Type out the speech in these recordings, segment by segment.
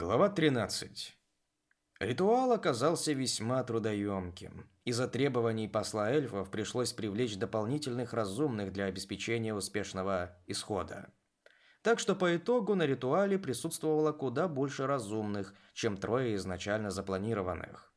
Глава 13. Ритуал оказался весьма трудоемким. Из-за требований посла эльфов пришлось привлечь дополнительных разумных для обеспечения успешного исхода. Так что по итогу на ритуале присутствовало куда больше разумных, чем трое изначально запланированных.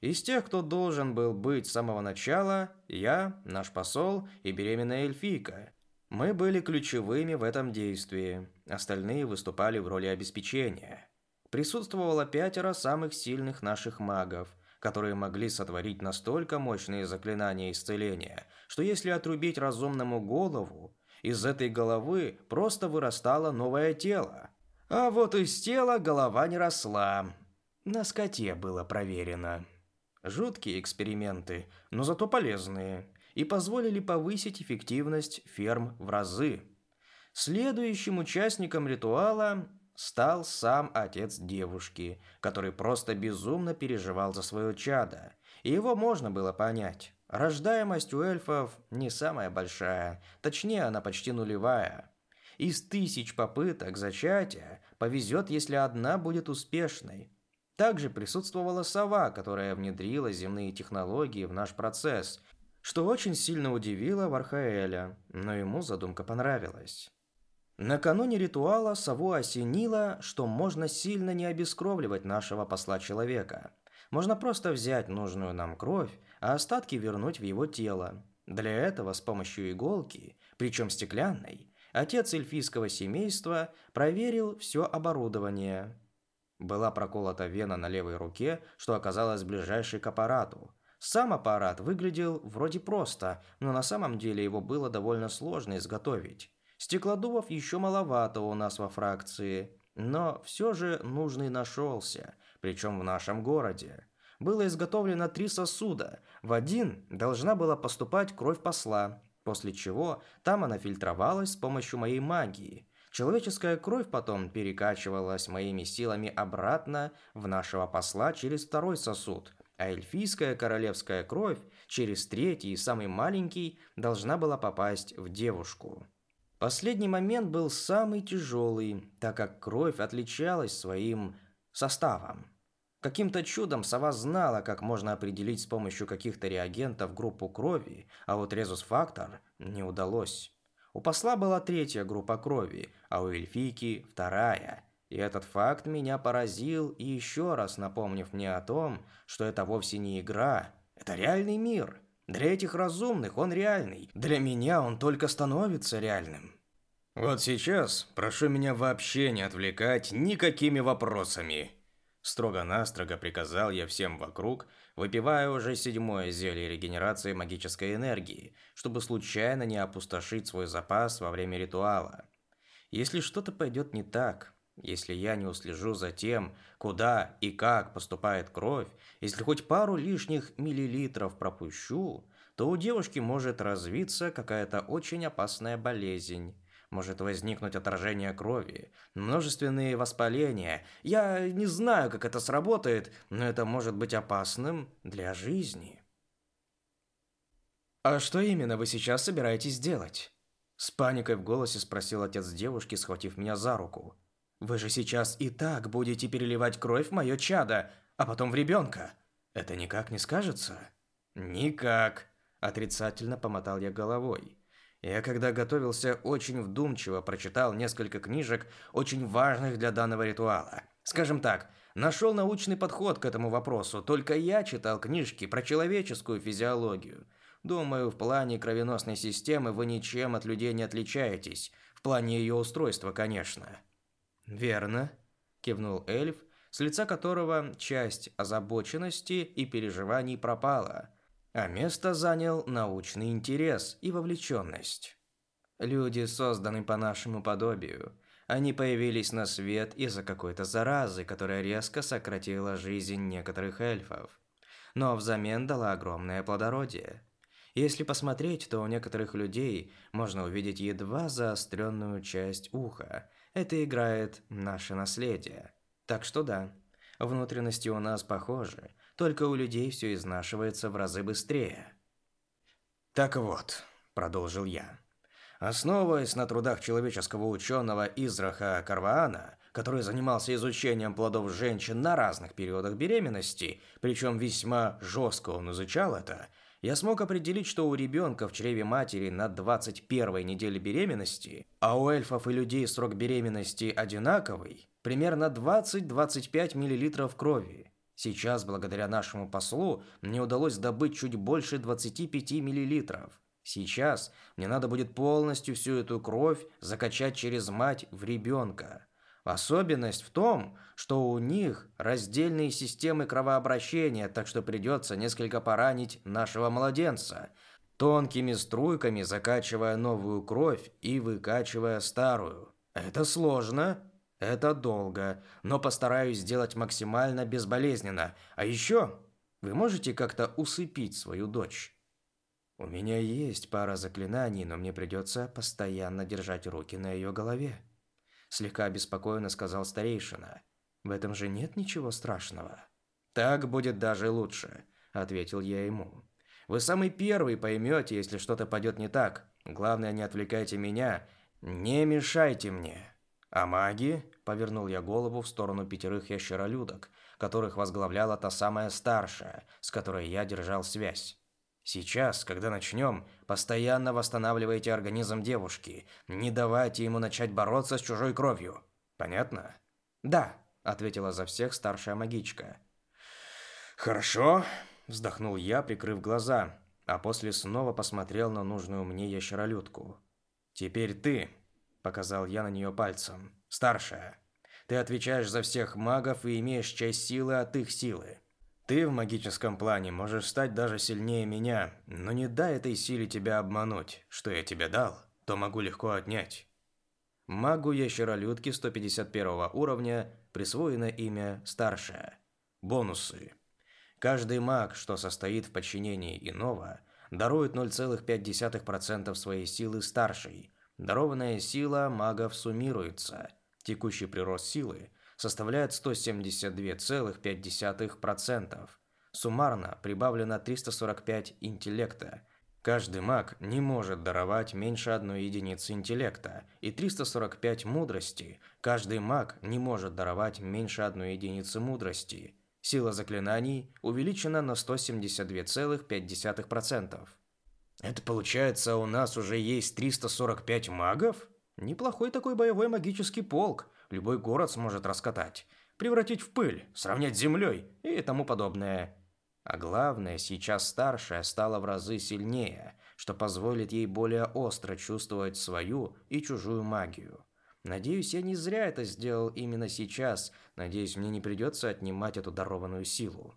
Из тех, кто должен был быть с самого начала, я, наш посол и беременная эльфийка. Мы были ключевыми в этом действии, остальные выступали в роли обеспечения – присутствовало пятеро самых сильных наших магов, которые могли сотворить настолько мощные заклинания исцеления, что если отрубить разумному голову, из этой головы просто вырастало новое тело. А вот из тела голова не росла. На скоте было проверено. Жуткие эксперименты, но зато полезные, и позволили повысить эффективность ферм в разы. Следующим участником ритуала стал сам отец девушки, который просто безумно переживал за свое чадо. И его можно было понять. Рождаемость у эльфов не самая большая, точнее она почти нулевая. Из тысяч попыток зачатия повезет, если одна будет успешной. Также присутствовала сова, которая внедрила земные технологии в наш процесс, что очень сильно удивило Вархаэля, но ему задумка понравилась. Накануне ритуала Саву осенило, что можно сильно не обескровливать нашего посла-человека. Можно просто взять нужную нам кровь, а остатки вернуть в его тело. Для этого с помощью иголки, причем стеклянной, отец эльфийского семейства проверил все оборудование. Была проколота вена на левой руке, что оказалось ближайшей к аппарату. Сам аппарат выглядел вроде просто, но на самом деле его было довольно сложно изготовить. Стеклодувов еще маловато у нас во фракции, но все же нужный нашелся, причем в нашем городе. Было изготовлено три сосуда. В один должна была поступать кровь посла, после чего там она фильтровалась с помощью моей магии. Человеческая кровь потом перекачивалась моими силами обратно в нашего посла через второй сосуд, а эльфийская королевская кровь через третий, самый маленький, должна была попасть в девушку. Последний момент был самый тяжелый, так как кровь отличалась своим составом. Каким-то чудом сова знала, как можно определить с помощью каких-то реагентов группу крови, а вот резус-фактор не удалось. У посла была третья группа крови, а у эльфийки вторая. И этот факт меня поразил и еще раз напомнив мне о том, что это вовсе не игра, это реальный мир – для этих разумных он реальный. Для меня он только становится реальным. Вот сейчас прошу меня вообще не отвлекать никакими вопросами. Строго-настрого приказал я всем вокруг, выпивая уже седьмое зелье регенерации магической энергии, чтобы случайно не опустошить свой запас во время ритуала. Если что-то пойдет не так, если я не услежу за тем, куда и как поступает кровь, если хоть пару лишних миллилитров пропущу, то у девушки может развиться какая-то очень опасная болезнь. Может возникнуть отражение крови, множественные воспаления. Я не знаю, как это сработает, но это может быть опасным для жизни. «А что именно вы сейчас собираетесь делать?» С паникой в голосе спросил отец девушки, схватив меня за руку. Вы же сейчас и так будете переливать кровь в мое чадо, а потом в ребенка. Это никак не скажется? Никак, отрицательно помотал я головой. Я когда готовился, очень вдумчиво прочитал несколько книжек, очень важных для данного ритуала. Скажем так, нашел научный подход к этому вопросу. Только я читал книжки про человеческую физиологию. Думаю, в плане кровеносной системы вы ничем от людей не отличаетесь. В плане ее устройства, конечно. «Верно», – кивнул эльф, с лица которого часть озабоченности и переживаний пропала, а место занял научный интерес и вовлеченность. «Люди созданы по нашему подобию. Они появились на свет из-за какой-то заразы, которая резко сократила жизнь некоторых эльфов, но взамен дала огромное плодородие». Если посмотреть, то у некоторых людей можно увидеть едва заостренную часть уха, это играет наше наследие. Так что да, внутренности у нас похожи, только у людей все изнашивается в разы быстрее. Так вот, продолжил я. Основываясь на трудах человеческого ученого Израха Карваана, который занимался изучением плодов женщин на разных периодах беременности, причем весьма жестко он изучал это, я смог определить, что у ребенка в чреве матери на 21 неделе беременности, а у эльфов и людей срок беременности одинаковый, примерно 20-25 мл крови. Сейчас, благодаря нашему послу, мне удалось добыть чуть больше 25 мл. Сейчас мне надо будет полностью всю эту кровь закачать через мать в ребенка. Особенность в том, что у них раздельные системы кровообращения, так что придется несколько поранить нашего младенца, тонкими струйками закачивая новую кровь и выкачивая старую. Это сложно, это долго, но постараюсь сделать максимально безболезненно. А еще вы можете как-то усыпить свою дочь. У меня есть пара заклинаний, но мне придется постоянно держать руки на ее голове слегка обеспокоенно сказал старейшина. В этом же нет ничего страшного. Так будет даже лучше, ответил я ему. Вы самый первый поймете, если что-то пойдет не так. Главное, не отвлекайте меня, не мешайте мне. А маги, повернул я голову в сторону пятерых ящеролюдок, которых возглавляла та самая старшая, с которой я держал связь. Сейчас, когда начнем, постоянно восстанавливайте организм девушки. Не давайте ему начать бороться с чужой кровью. Понятно? Да, ответила за всех старшая магичка. Хорошо, вздохнул я, прикрыв глаза, а после снова посмотрел на нужную мне ящеролюдку. Теперь ты, показал я на нее пальцем. Старшая. Ты отвечаешь за всех магов и имеешь часть силы от их силы. Ты в магическом плане можешь стать даже сильнее меня, но не дай этой силе тебя обмануть. Что я тебе дал, то могу легко отнять. Магу ящеролюдки 151 уровня присвоено имя Старшая. Бонусы. Каждый маг, что состоит в подчинении иного, дарует 0,5% своей силы старшей. Дарованная сила магов суммируется. Текущий прирост силы составляет 172,5%. Суммарно прибавлено 345 интеллекта. Каждый маг не может даровать меньше одной единицы интеллекта, и 345 мудрости. Каждый маг не может даровать меньше одной единицы мудрости. Сила заклинаний увеличена на 172,5%. Это получается, у нас уже есть 345 магов? Неплохой такой боевой магический полк любой город сможет раскатать, превратить в пыль, сравнять с землей и тому подобное. А главное, сейчас старшая стала в разы сильнее, что позволит ей более остро чувствовать свою и чужую магию. Надеюсь, я не зря это сделал именно сейчас. Надеюсь, мне не придется отнимать эту дарованную силу.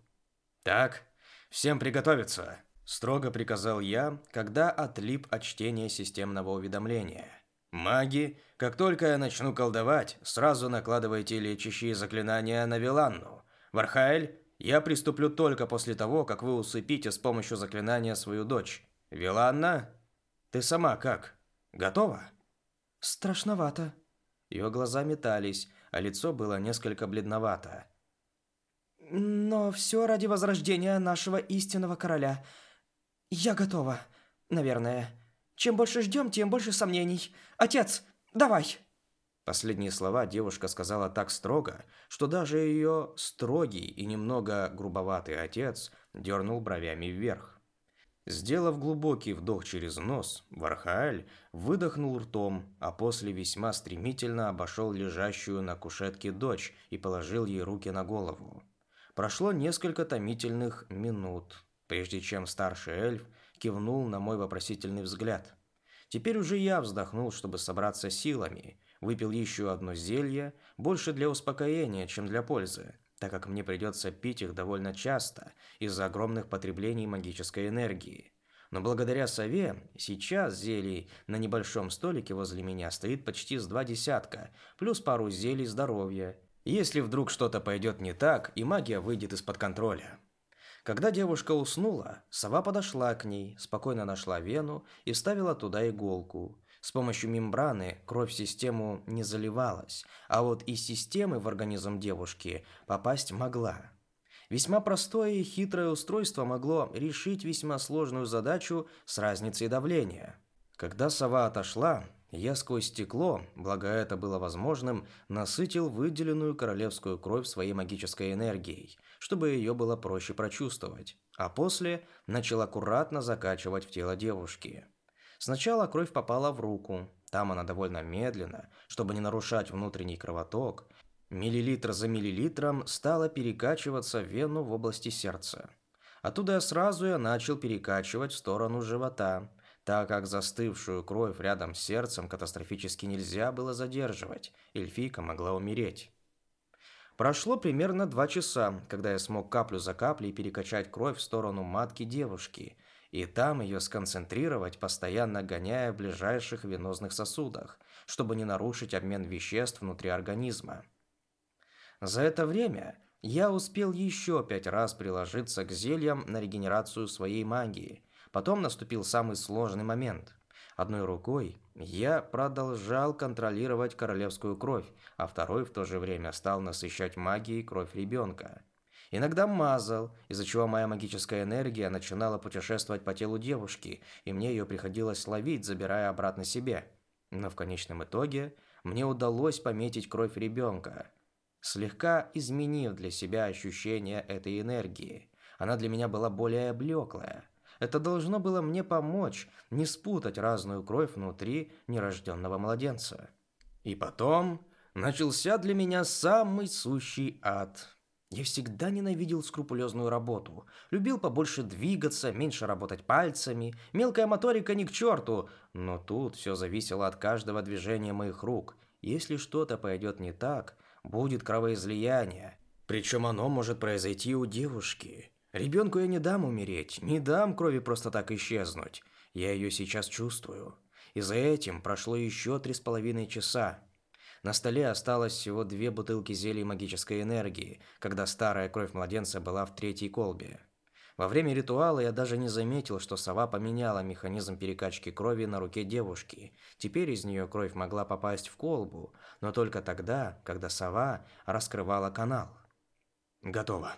Так, всем приготовиться, строго приказал я, когда отлип от чтения системного уведомления. Маги, как только я начну колдовать, сразу накладывайте лечащие заклинания на Виланну. Вархаэль, я приступлю только после того, как вы усыпите с помощью заклинания свою дочь. Виланна, ты сама как? Готова? Страшновато. Ее глаза метались, а лицо было несколько бледновато. Но все ради возрождения нашего истинного короля. Я готова, наверное. Чем больше ждем, тем больше сомнений. Отец, давай!» Последние слова девушка сказала так строго, что даже ее строгий и немного грубоватый отец дернул бровями вверх. Сделав глубокий вдох через нос, Вархааль выдохнул ртом, а после весьма стремительно обошел лежащую на кушетке дочь и положил ей руки на голову. Прошло несколько томительных минут, прежде чем старший эльф кивнул на мой вопросительный взгляд. Теперь уже я вздохнул, чтобы собраться силами, выпил еще одно зелье, больше для успокоения, чем для пользы, так как мне придется пить их довольно часто из-за огромных потреблений магической энергии. Но благодаря сове, сейчас зелий на небольшом столике возле меня стоит почти с два десятка, плюс пару зелий здоровья. Если вдруг что-то пойдет не так, и магия выйдет из-под контроля. Когда девушка уснула, сова подошла к ней, спокойно нашла вену и вставила туда иголку. С помощью мембраны кровь в систему не заливалась, а вот из системы в организм девушки попасть могла. Весьма простое и хитрое устройство могло решить весьма сложную задачу с разницей давления. Когда сова отошла, я сквозь стекло, благо это было возможным, насытил выделенную королевскую кровь своей магической энергией, чтобы ее было проще прочувствовать, а после начал аккуратно закачивать в тело девушки. Сначала кровь попала в руку, там она довольно медленно, чтобы не нарушать внутренний кровоток, миллилитр за миллилитром стала перекачиваться в вену в области сердца. Оттуда сразу я начал перекачивать в сторону живота, так как застывшую кровь рядом с сердцем катастрофически нельзя было задерживать, эльфийка могла умереть. Прошло примерно два часа, когда я смог каплю за каплей перекачать кровь в сторону матки девушки, и там ее сконцентрировать, постоянно гоняя в ближайших венозных сосудах, чтобы не нарушить обмен веществ внутри организма. За это время я успел еще пять раз приложиться к зельям на регенерацию своей магии. Потом наступил самый сложный момент. Одной рукой я продолжал контролировать королевскую кровь, а второй в то же время стал насыщать магией кровь ребенка. Иногда мазал, из-за чего моя магическая энергия начинала путешествовать по телу девушки, и мне ее приходилось ловить, забирая обратно себе. Но в конечном итоге мне удалось пометить кровь ребенка, слегка изменив для себя ощущение этой энергии. Она для меня была более блеклая. Это должно было мне помочь не спутать разную кровь внутри нерожденного младенца. И потом начался для меня самый сущий ад – я всегда ненавидел скрупулезную работу. Любил побольше двигаться, меньше работать пальцами. Мелкая моторика ни к черту. Но тут все зависело от каждого движения моих рук. Если что-то пойдет не так, будет кровоизлияние. Причем оно может произойти у девушки. Ребенку я не дам умереть, не дам крови просто так исчезнуть. Я ее сейчас чувствую. И за этим прошло еще три с половиной часа. На столе осталось всего две бутылки зелий магической энергии, когда старая кровь младенца была в третьей колбе. Во время ритуала я даже не заметил, что сова поменяла механизм перекачки крови на руке девушки. Теперь из нее кровь могла попасть в колбу, но только тогда, когда сова раскрывала канал. Готово.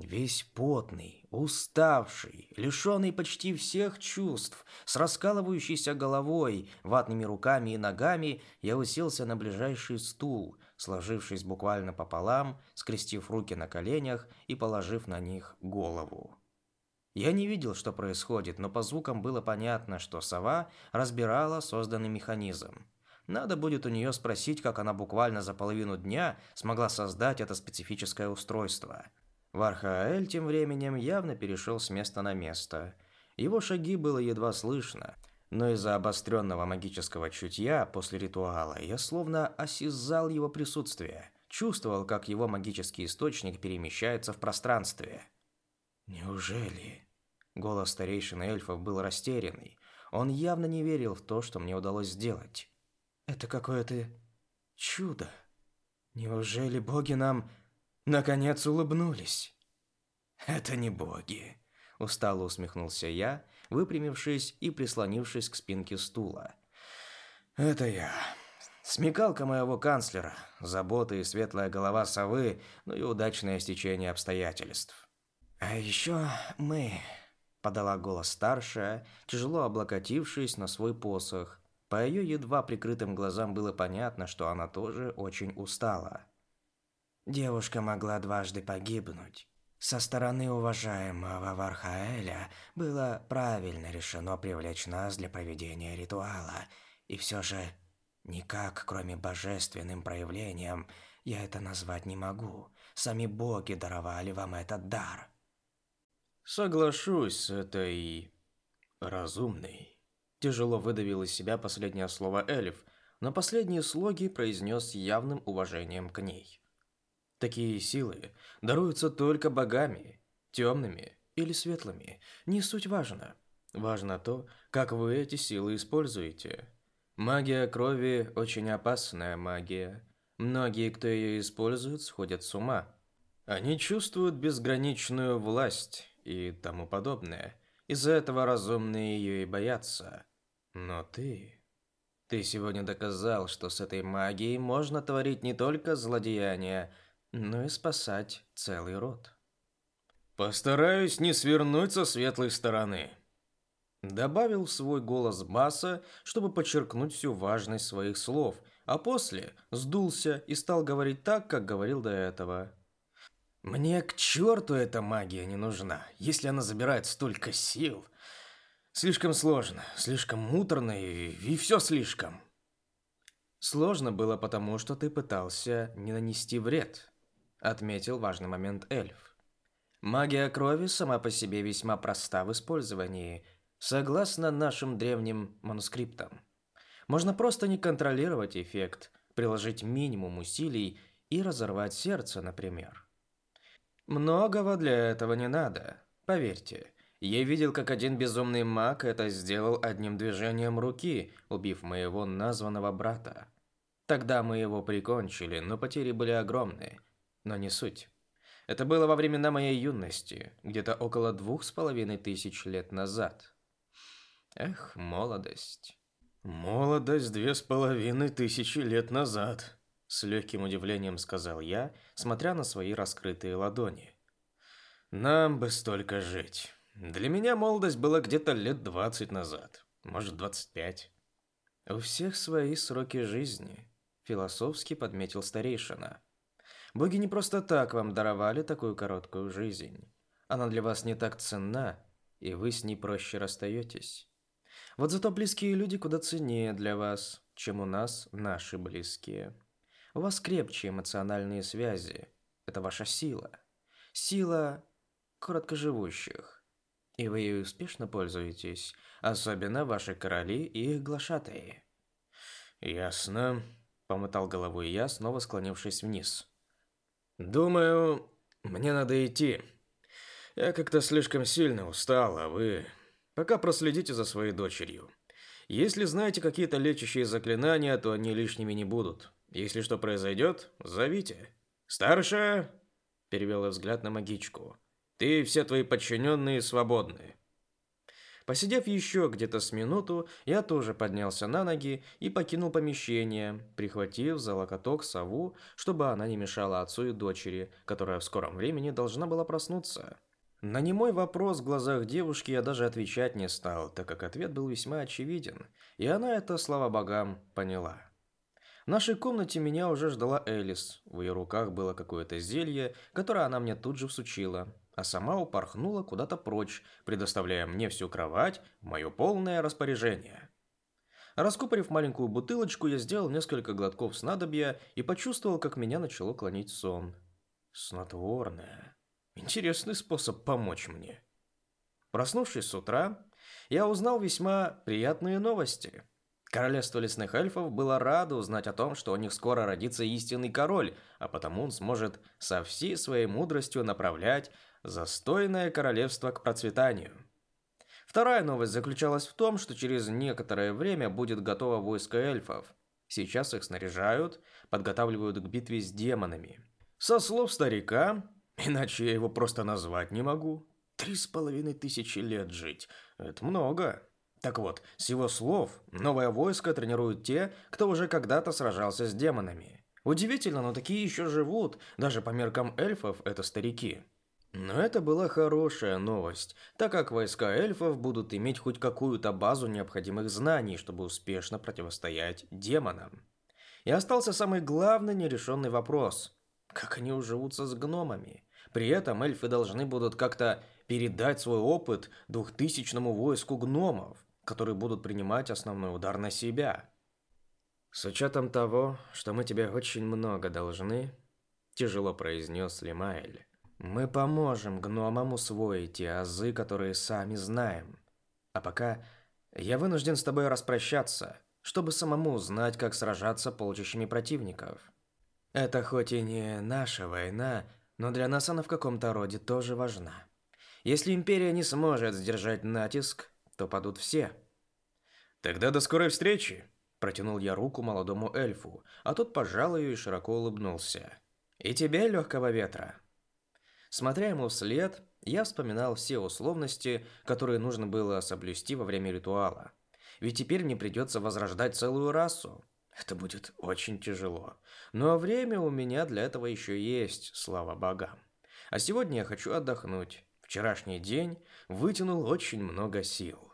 Весь потный, уставший, лишенный почти всех чувств, с раскалывающейся головой, ватными руками и ногами, я уселся на ближайший стул, сложившись буквально пополам, скрестив руки на коленях и положив на них голову. Я не видел, что происходит, но по звукам было понятно, что сова разбирала созданный механизм. Надо будет у нее спросить, как она буквально за половину дня смогла создать это специфическое устройство – Вархаэль тем временем явно перешел с места на место. Его шаги было едва слышно, но из-за обостренного магического чутья после ритуала я словно осязал его присутствие, чувствовал, как его магический источник перемещается в пространстве. «Неужели?» Голос старейшины эльфов был растерянный. Он явно не верил в то, что мне удалось сделать. «Это какое-то чудо. Неужели боги нам наконец улыбнулись. Это не боги, устало усмехнулся я, выпрямившись и прислонившись к спинке стула. Это я. Смекалка моего канцлера, забота и светлая голова совы, ну и удачное стечение обстоятельств. А еще мы, подала голос старшая, тяжело облокотившись на свой посох. По ее едва прикрытым глазам было понятно, что она тоже очень устала. Девушка могла дважды погибнуть. Со стороны уважаемого Вархаэля было правильно решено привлечь нас для проведения ритуала. И все же никак, кроме божественным проявлением, я это назвать не могу. Сами боги даровали вам этот дар. Соглашусь с этой разумной. Тяжело выдавил из себя последнее слово эльф, но последние слоги произнес явным уважением к ней. Такие силы даруются только богами, темными или светлыми, не суть важно. Важно то, как вы эти силы используете. Магия крови – очень опасная магия. Многие, кто ее использует, сходят с ума. Они чувствуют безграничную власть и тому подобное. Из-за этого разумные ее и боятся. Но ты... Ты сегодня доказал, что с этой магией можно творить не только злодеяния, но и спасать целый род. Постараюсь не свернуть со светлой стороны. Добавил в свой голос баса, чтобы подчеркнуть всю важность своих слов, а после сдулся и стал говорить так, как говорил до этого. «Мне к черту эта магия не нужна, если она забирает столько сил. Слишком сложно, слишком муторно и, и все слишком». «Сложно было потому, что ты пытался не нанести вред», — отметил важный момент эльф. «Магия крови сама по себе весьма проста в использовании — Согласно нашим древним манускриптам, можно просто не контролировать эффект, приложить минимум усилий и разорвать сердце, например. Многого для этого не надо, поверьте. Я видел, как один безумный маг это сделал одним движением руки, убив моего названного брата. Тогда мы его прикончили, но потери были огромные. Но не суть. Это было во времена моей юности, где-то около двух с половиной тысяч лет назад. Эх, молодость. Молодость две с половиной тысячи лет назад, с легким удивлением сказал я, смотря на свои раскрытые ладони. Нам бы столько жить. Для меня молодость была где-то лет двадцать назад, может, двадцать пять. У всех свои сроки жизни, философски подметил старейшина. Боги не просто так вам даровали такую короткую жизнь. Она для вас не так ценна, и вы с ней проще расстаетесь. Вот зато близкие люди куда ценнее для вас, чем у нас наши близкие. У вас крепче эмоциональные связи. Это ваша сила. Сила короткоживущих. И вы ей успешно пользуетесь, особенно ваши короли и их глашатые. Ясно, помотал головой я, снова склонившись вниз. Думаю, мне надо идти. Я как-то слишком сильно устал, а вы Пока проследите за своей дочерью. Если знаете какие-то лечащие заклинания, то они лишними не будут. Если что произойдет, зовите. Старшая, перевел я взгляд на магичку. Ты и все твои подчиненные свободны. Посидев еще где-то с минуту, я тоже поднялся на ноги и покинул помещение, прихватив за локоток сову, чтобы она не мешала отцу и дочери, которая в скором времени должна была проснуться. На немой вопрос в глазах девушки я даже отвечать не стал, так как ответ был весьма очевиден, и она это, слава богам, поняла. В нашей комнате меня уже ждала Элис. В ее руках было какое-то зелье, которое она мне тут же всучила, а сама упорхнула куда-то прочь, предоставляя мне всю кровать в мое полное распоряжение. Раскупорив маленькую бутылочку, я сделал несколько глотков снадобья и почувствовал, как меня начало клонить сон. Снотворное. Интересный способ помочь мне. Проснувшись с утра, я узнал весьма приятные новости. Королевство лесных эльфов было радо узнать о том, что у них скоро родится истинный король, а потому он сможет со всей своей мудростью направлять застойное королевство к процветанию. Вторая новость заключалась в том, что через некоторое время будет готово войско эльфов. Сейчас их снаряжают, подготавливают к битве с демонами. Со слов старика, Иначе я его просто назвать не могу. Три с половиной тысячи лет жить. Это много. Так вот, с его слов, новое войско тренируют те, кто уже когда-то сражался с демонами. Удивительно, но такие еще живут, даже по меркам эльфов это старики. Но это была хорошая новость, так как войска эльфов будут иметь хоть какую-то базу необходимых знаний, чтобы успешно противостоять демонам. И остался самый главный нерешенный вопрос. Как они уживутся с гномами? При этом эльфы должны будут как-то передать свой опыт двухтысячному войску гномов, которые будут принимать основной удар на себя. С учетом того, что мы тебе очень много должны, тяжело произнес Лимаэль. Мы поможем гномам усвоить те азы, которые сами знаем. А пока я вынужден с тобой распрощаться, чтобы самому узнать, как сражаться полчищами противников. Это хоть и не наша война, но для нас она в каком-то роде тоже важна. Если Империя не сможет сдержать натиск, то падут все. Тогда до скорой встречи, протянул я руку молодому эльфу, а тот пожал ее и широко улыбнулся. И тебе легкого ветра. Смотря ему вслед, я вспоминал все условности, которые нужно было соблюсти во время ритуала. Ведь теперь мне придется возрождать целую расу. Это будет очень тяжело. Но время у меня для этого еще есть, слава богам. А сегодня я хочу отдохнуть. Вчерашний день вытянул очень много сил.